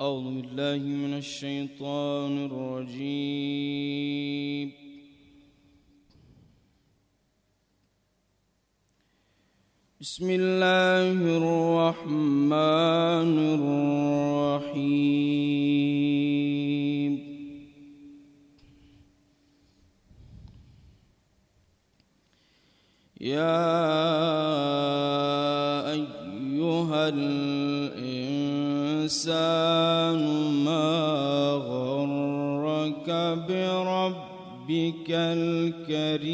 أعوذ بالله من الشيطان الرجيم. بسم الله الرحمن الرحيم. يا أيها الإنسان بربك الكريم.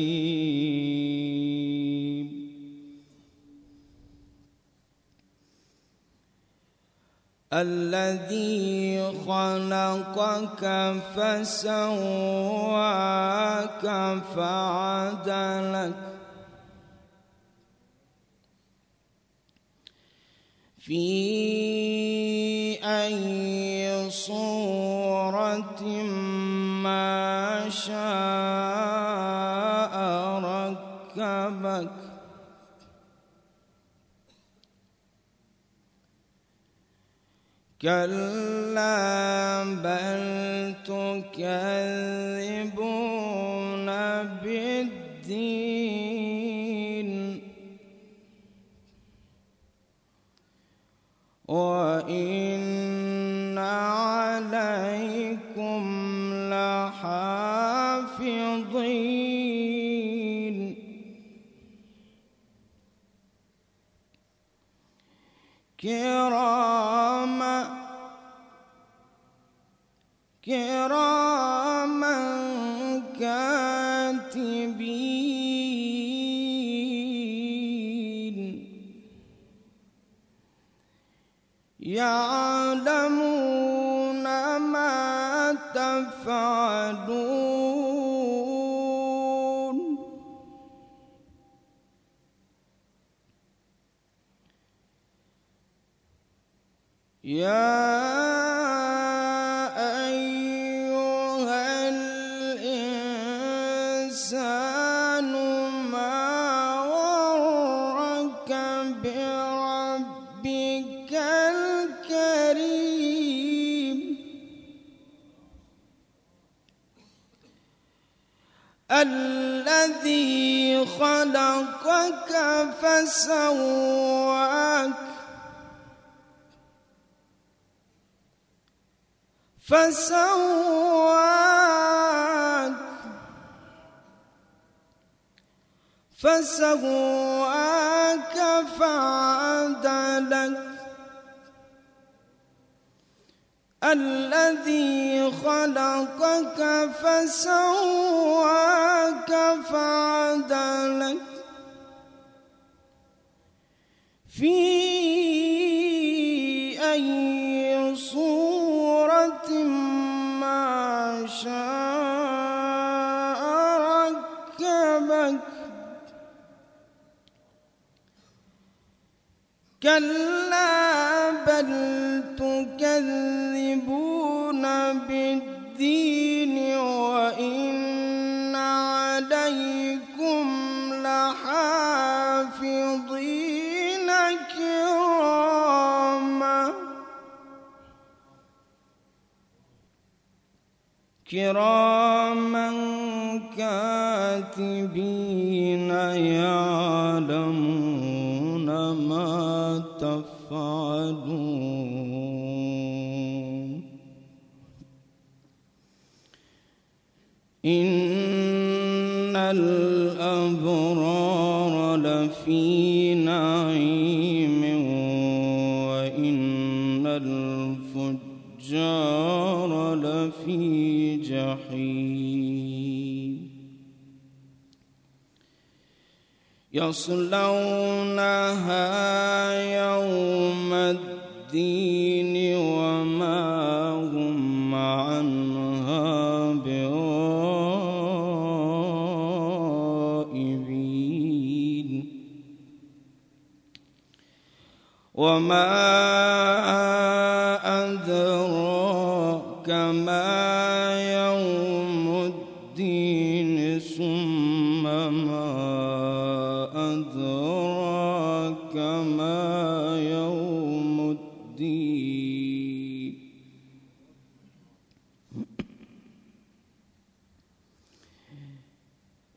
الذي خلقك فسواك فعدلك. في أي صورة شاء ركبك. كلا بل تكذبون بالدين. وإن عليكم لحافظين كراما كراما يا أيها الإنسان ما غرك بربك الكريم؟ الذي خلقك فسواك فسواك فسواك فعدلك الذي خلقك فسواك فعدلك في ركبك كلا بل تكذبون بالدين وإن عليكم لحافظين كراما. كراما كاتبين يعلمون ما تفعلون. إن الأبرار لفي نعيم وإن الفجار لفي جحيم. يصلونها يوم الدين وما هم عنها بغائبين. وما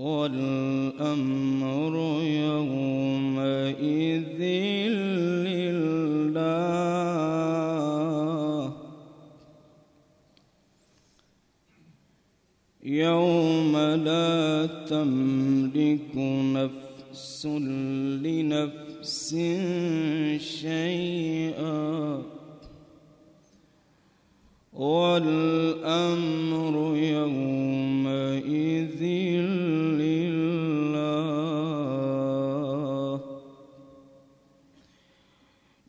والأمر يومئذ لله. يوم لا تملك نفس لنفس شيئا. والأمر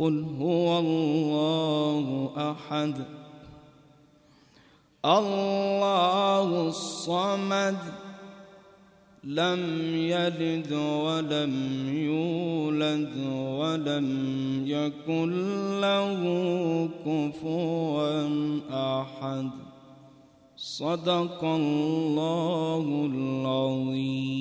قل هو الله أحد. الله الصمد لم يلد ولم يولد ولم يكن له كفوا أحد. صدق الله العظيم.